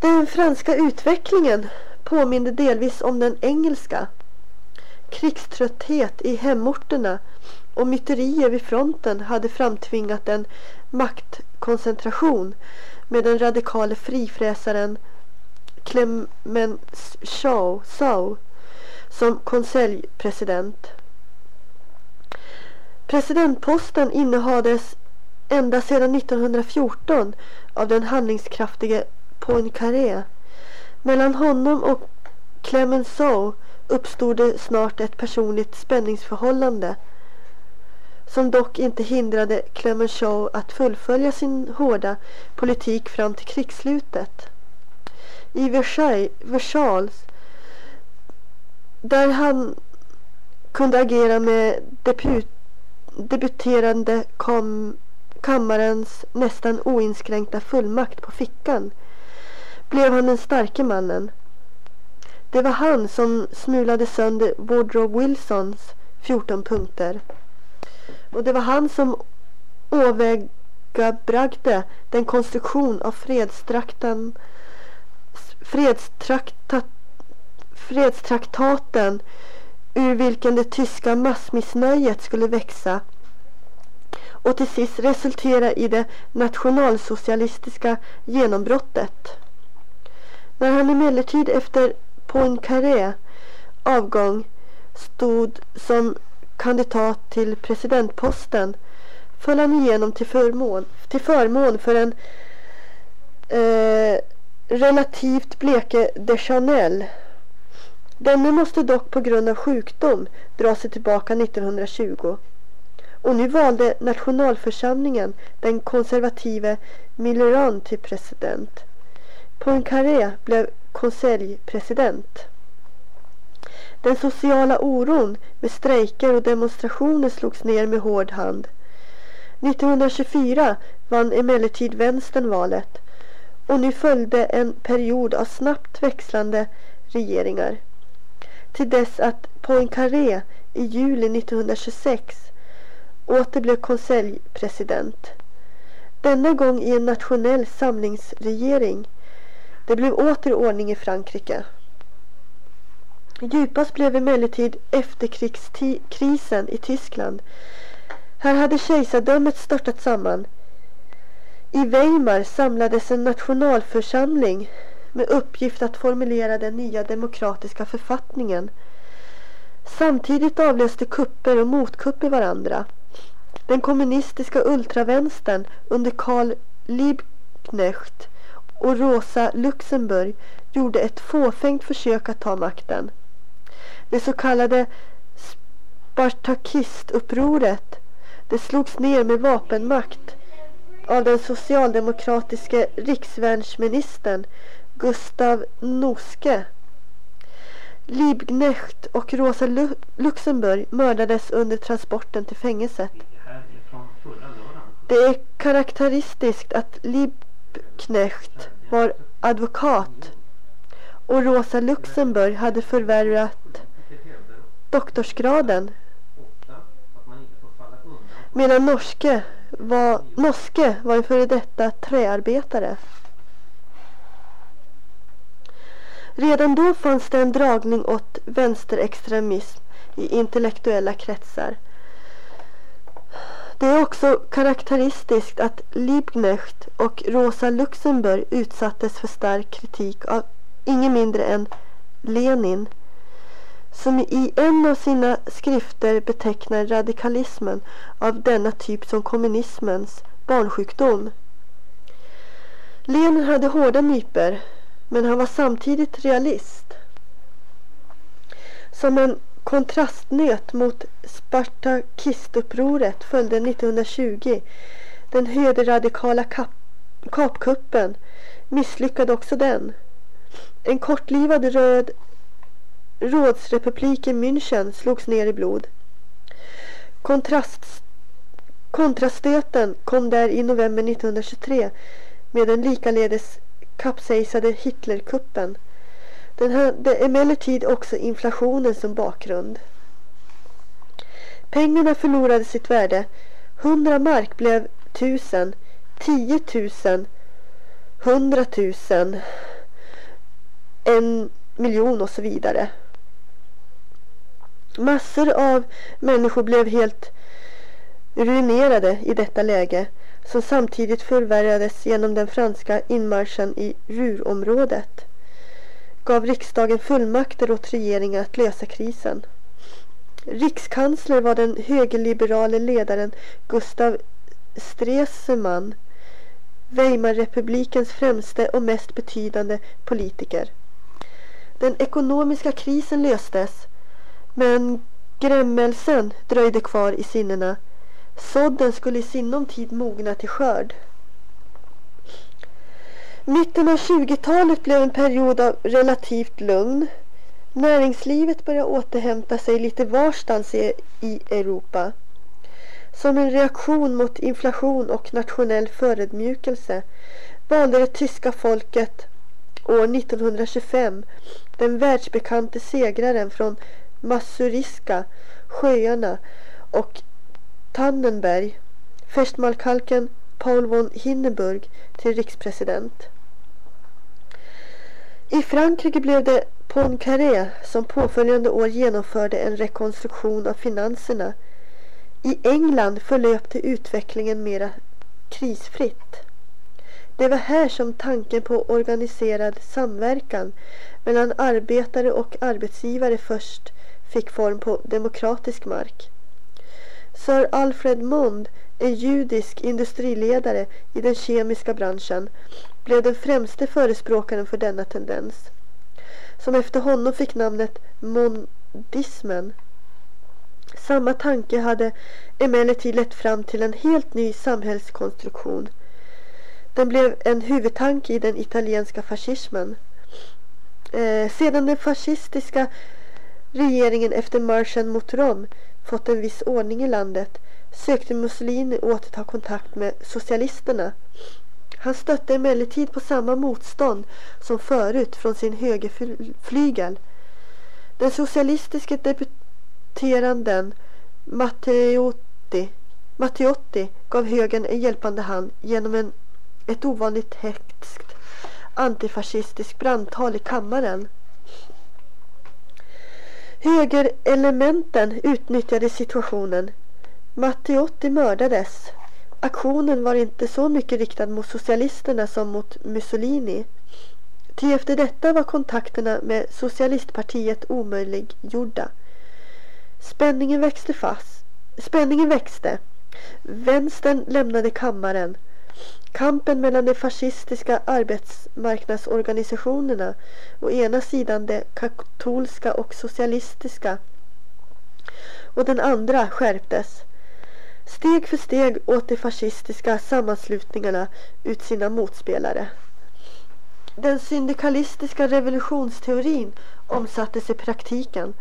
Den franska utvecklingen påminde delvis om den engelska. Krigströtthet i hemorterna och myterier vid fronten hade framtvingat en maktkoncentration med den radikale frifräsaren Clemens Shaw som konseljpresident. Presidentposten innehades ända sedan 1914 av den handlingskraftige Poincaré. Mellan honom och Clemenceau uppstod det snart ett personligt spänningsförhållande som dock inte hindrade Clemenceau att fullfölja sin hårda politik fram till krigsslutet. I Versailles, Versailles där han kunde agera med deput, debuterande kom, kammarens nästan oinskränkta fullmakt på fickan blev han den starke mannen. Det var han som smulade sönder Woodrow Wilsons 14 punkter. Och det var han som åvägabragde den konstruktion av fredstraktan, fredstraktat, fredstraktaten ur vilken det tyska massmissnöjet skulle växa och till sist resultera i det nationalsocialistiska genombrottet. När han emellertid efter Poincaré avgång stod som kandidat till presidentposten föll han igenom till förmån, till förmån för en eh, relativt bleke de Chanel. Denne måste dock på grund av sjukdom dra sig tillbaka 1920. Och nu valde nationalförsamlingen den konservative Millerand till president. Poincaré blev konseljpresident. Den sociala oron med strejker och demonstrationer slogs ner med hård hand. 1924 vann emellertid vänstern valet och nu följde en period av snabbt växlande regeringar. Till dess att Poincaré i juli 1926 åter blev konseljpresident. Denna gång i en nationell samlingsregering. Det blev åter ordning i Frankrike. Djupast blev emellertid efterkrigskrisen i Tyskland. Här hade kejsardömet störtat samman. I Weimar samlades en nationalförsamling med uppgift att formulera den nya demokratiska författningen. Samtidigt avlöste kupper och motkupper varandra. Den kommunistiska ultravänstern under Karl Liebknecht och Rosa Luxemburg gjorde ett fåfängt försök att ta makten. Det så kallade Spartakistupproret det slogs ner med vapenmakt av den socialdemokratiske riksvärnsministern Gustav Noske. Liebknecht och Rosa Lu Luxemburg mördades under transporten till fängelset. Det är karaktäristiskt att Liebknecht var advokat och Rosa Luxemburg hade förvärvat doktorsgraden medan Norske var, Noske var en före detta träarbetare. Redan då fanns det en dragning åt vänsterextremism i intellektuella kretsar. Det är också karaktäristiskt att Liebknecht och Rosa Luxemburg utsattes för stark kritik av ingen mindre än Lenin som i en av sina skrifter betecknar radikalismen av denna typ som kommunismens barnsjukdom. Lenin hade hårda nyper men han var samtidigt realist. Som en kontrastnöt mot Spartakistupproret följde 1920 den högerradikala kap kapkuppen misslyckade också den. En kortlivad röd rådsrepublik i München slogs ner i blod. Kontrast, kontraststöten kom där i november 1923 med den likaledes kapsejsade Hitlerkuppen. Den hade emellertid också inflationen som bakgrund. Pengarna förlorade sitt värde. 100 mark blev 1000, 10 000, 100 000, en miljon och så vidare. Massor av människor blev helt ruinerade i detta läge som samtidigt förvärrades genom den franska inmarschen i Ruhrområdet gav riksdagen fullmakter åt regeringen att lösa krisen. Rikskansler var den högerliberale ledaren Gustav Stresemann Weimarrepublikens främste och mest betydande politiker. Den ekonomiska krisen löstes men grämmelsen dröjde kvar i sinnena. Sådden skulle i sinom tid mogna till skörd. Mitten av 20-talet blev en period av relativt lugn. Näringslivet började återhämta sig lite varstans i, Europa. Som en reaktion mot inflation och nationell förödmjukelse valde det tyska folket år 1925 den världsbekante segraren från Massuriska sjöarna och Tannenberg, fästmarskalken Paul von Hindenburg till rikspresident. I Frankrike blev det Poincaré som påföljande år genomförde en rekonstruktion av finanserna. I England förlöpte utvecklingen mera krisfritt. Det var här som tanken på organiserad samverkan mellan arbetare och arbetsgivare först fick form på demokratisk mark. Sir Alfred Mond, en judisk industriledare i den kemiska branschen, blev den främste förespråkaren för denna tendens. Som efter honom fick namnet mondismen. Samma tanke hade emellertid lett fram till en helt ny samhällskonstruktion. Den blev en huvudtanke i den italienska fascismen. Eh, sedan den fascistiska regeringen efter marschen mot Rom fått en viss ordning i landet sökte Mussolini återta kontakt med socialisterna. Han stötte emellertid på samma motstånd som förut från sin högerflygel. Den socialistiske deputeranden Matteotti Matteotti gav högern en hjälpande hand genom en, ett ovanligt hätskt antifascistiskt brandtal i kammaren. Högerelementen utnyttjade situationen. Matteotti mördades. Aktionen var inte så mycket riktad mot socialisterna som mot Mussolini. Ty efter detta var kontakterna med socialistpartiet omöjliggjorda. Spänningen växte fast. Spänningen växte. Vänstern lämnade kammaren. Kampen mellan de fascistiska arbetsmarknadsorganisationerna å ena sidan de katolska och socialistiska och den andra skärptes. Steg för steg åt de fascistiska sammanslutningarna ut sina motspelare. Den syndikalistiska revolutionsteorin omsattes i praktiken.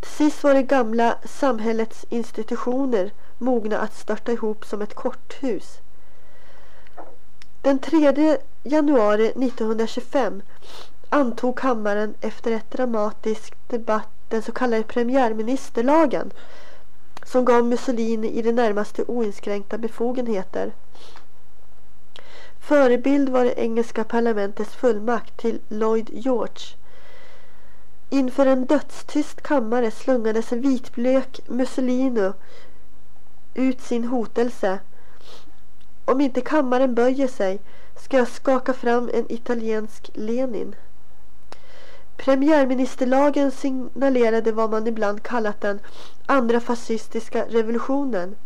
Till sist var det gamla samhällets institutioner mogna att störta ihop som ett korthus. Den 3 januari 1925 antog kammaren efter ett dramatisk debatt den så kallade premiärministerlagen som gav Mussolini i det närmaste oinskränkta befogenheter. Förebild var det engelska parlamentets fullmakt till Lloyd George. Inför en dödstyst kammare slungades en vitblek Mussolini ut sin hotelse. Om inte kammaren böjer sig ska jag skaka fram en italiensk Lenin. Premiärministerlagen signalerade vad man ibland kallat den andra fascistiska revolutionen.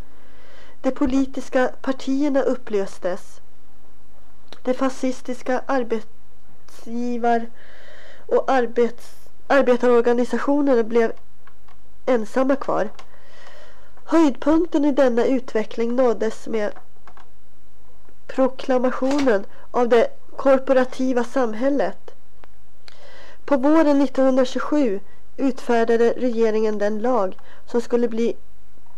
De politiska partierna upplöstes. De fascistiska arbetsgivar och arbets, arbetarorganisationerna blev ensamma kvar. Höjdpunkten i denna utveckling nåddes med proklamationen av det korporativa samhället. På våren 1927 utfärdade regeringen den lag som skulle bli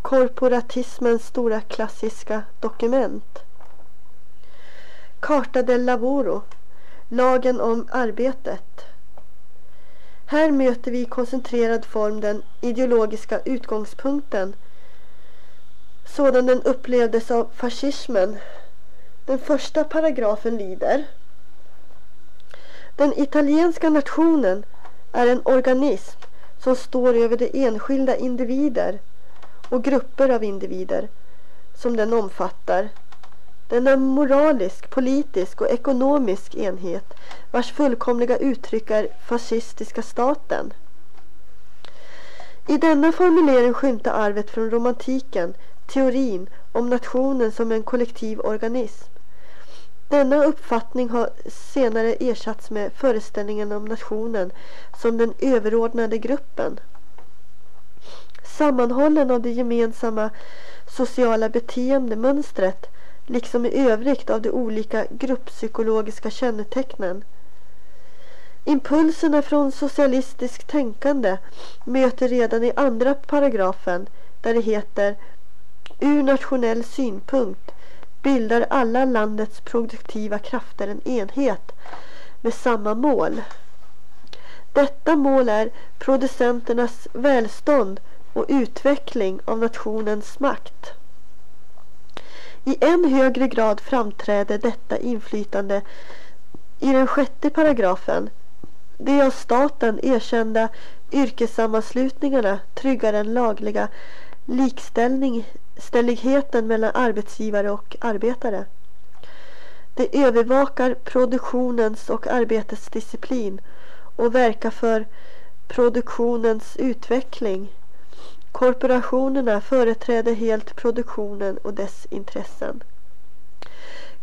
korporatismens stora klassiska dokument. Carta del Lavoro, lagen om arbetet. Här möter vi i koncentrerad form den ideologiska utgångspunkten sådan den upplevdes av fascismen. Den första paragrafen lyder den italienska nationen är en organism som står över de enskilda individer och grupper av individer som den omfattar. Den är en moralisk, politisk och ekonomisk enhet vars fullkomliga uttryck är fascistiska staten. I denna formulering skymtar arvet från romantiken teorin om nationen som en kollektiv organism. Denna uppfattning har senare ersatts med föreställningen om nationen som den överordnade gruppen. Sammanhållen av det gemensamma sociala beteendemönstret liksom i övrigt av de olika grupppsykologiska kännetecknen. Impulserna från socialistiskt tänkande möter redan i andra paragrafen där det heter Ur nationell synpunkt bildar alla landets produktiva krafter en enhet med samma mål. Detta mål är producenternas välstånd och utveckling av nationens makt. I än högre grad framträder detta inflytande i den sjätte paragrafen. De av staten erkända yrkessammanslutningarna tryggar den lagliga likställigheten mellan arbetsgivare och arbetare. Det övervakar produktionens och arbetets disciplin och verkar för produktionens utveckling. Korporationerna företräder helt produktionen och dess intressen.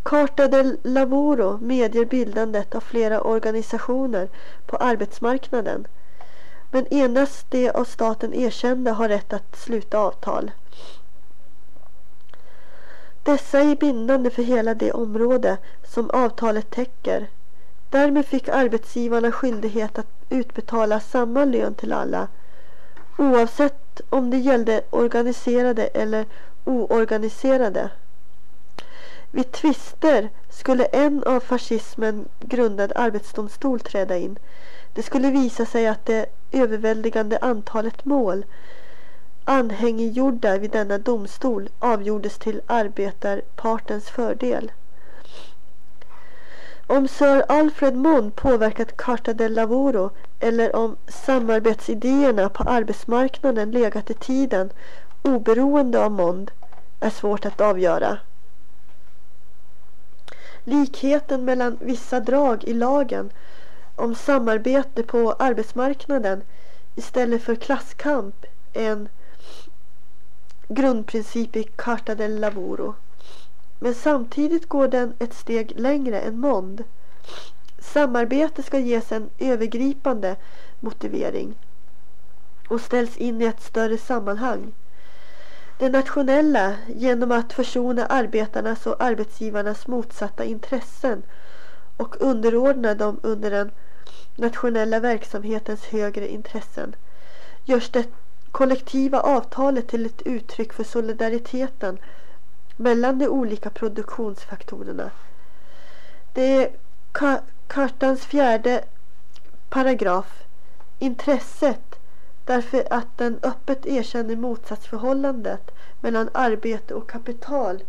Carta del Lavoro medger bildandet av flera organisationer på arbetsmarknaden men endast de av staten erkända har rätt att sluta avtal. Dessa är bindande för hela det område som avtalet täcker. Därmed fick arbetsgivarna skyldighet att utbetala samma lön till alla oavsett om det gällde organiserade eller oorganiserade. Vid tvister skulle en av fascismen grundad arbetsdomstol träda in. Det skulle visa sig att det överväldigande antalet mål anhängiggjorda vid denna domstol avgjordes till arbetarpartens fördel. Om Sir Alfred Mond påverkat Carta del Lavoro eller om samarbetsidéerna på arbetsmarknaden legat i tiden oberoende av Mond är svårt att avgöra. Likheten mellan vissa drag i lagen om samarbete på arbetsmarknaden istället för klasskamp är en grundprincip i Carta del Lavoro. Men samtidigt går den ett steg längre än MOND. Samarbete ska ges en övergripande motivering och ställs in i ett större sammanhang. Det nationella genom att försona arbetarnas och arbetsgivarnas motsatta intressen och underordna dem under den nationella verksamhetens högre intressen görs det kollektiva avtalet till ett uttryck för solidariteten mellan de olika produktionsfaktorerna. Det är kartans fjärde paragraf, intresset, därför att den öppet erkänner motsatsförhållandet mellan arbete och kapital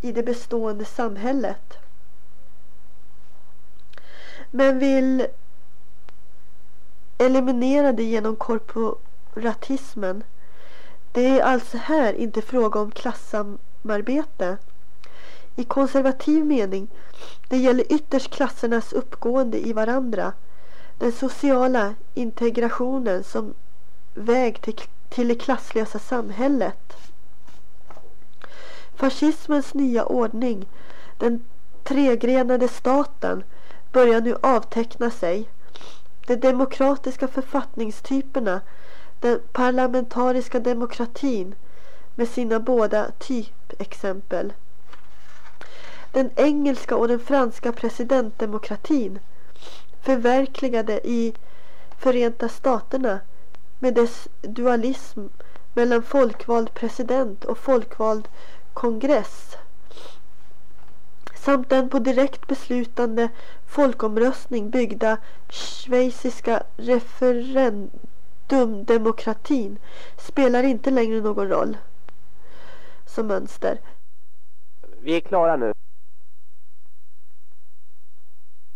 i det bestående samhället. Men vill eliminera det genom Ratismen. Det är alltså här inte fråga om klassamarbete. I konservativ mening, det gäller ytterst klassernas uppgående i varandra. Den sociala integrationen som väg till, till det klasslösa samhället. Fascismens nya ordning, den tregrenade staten, börjar nu avteckna sig. De demokratiska författningstyperna, den parlamentariska demokratin med sina båda typexempel. Den engelska och den franska presidentdemokratin förverkligade i Förenta Staterna med dess dualism mellan folkvald president och folkvald kongress samt den på direkt beslutande folkomröstning byggda schweiziska Dumdemokratin spelar inte längre någon roll som mönster. Vi är klara nu.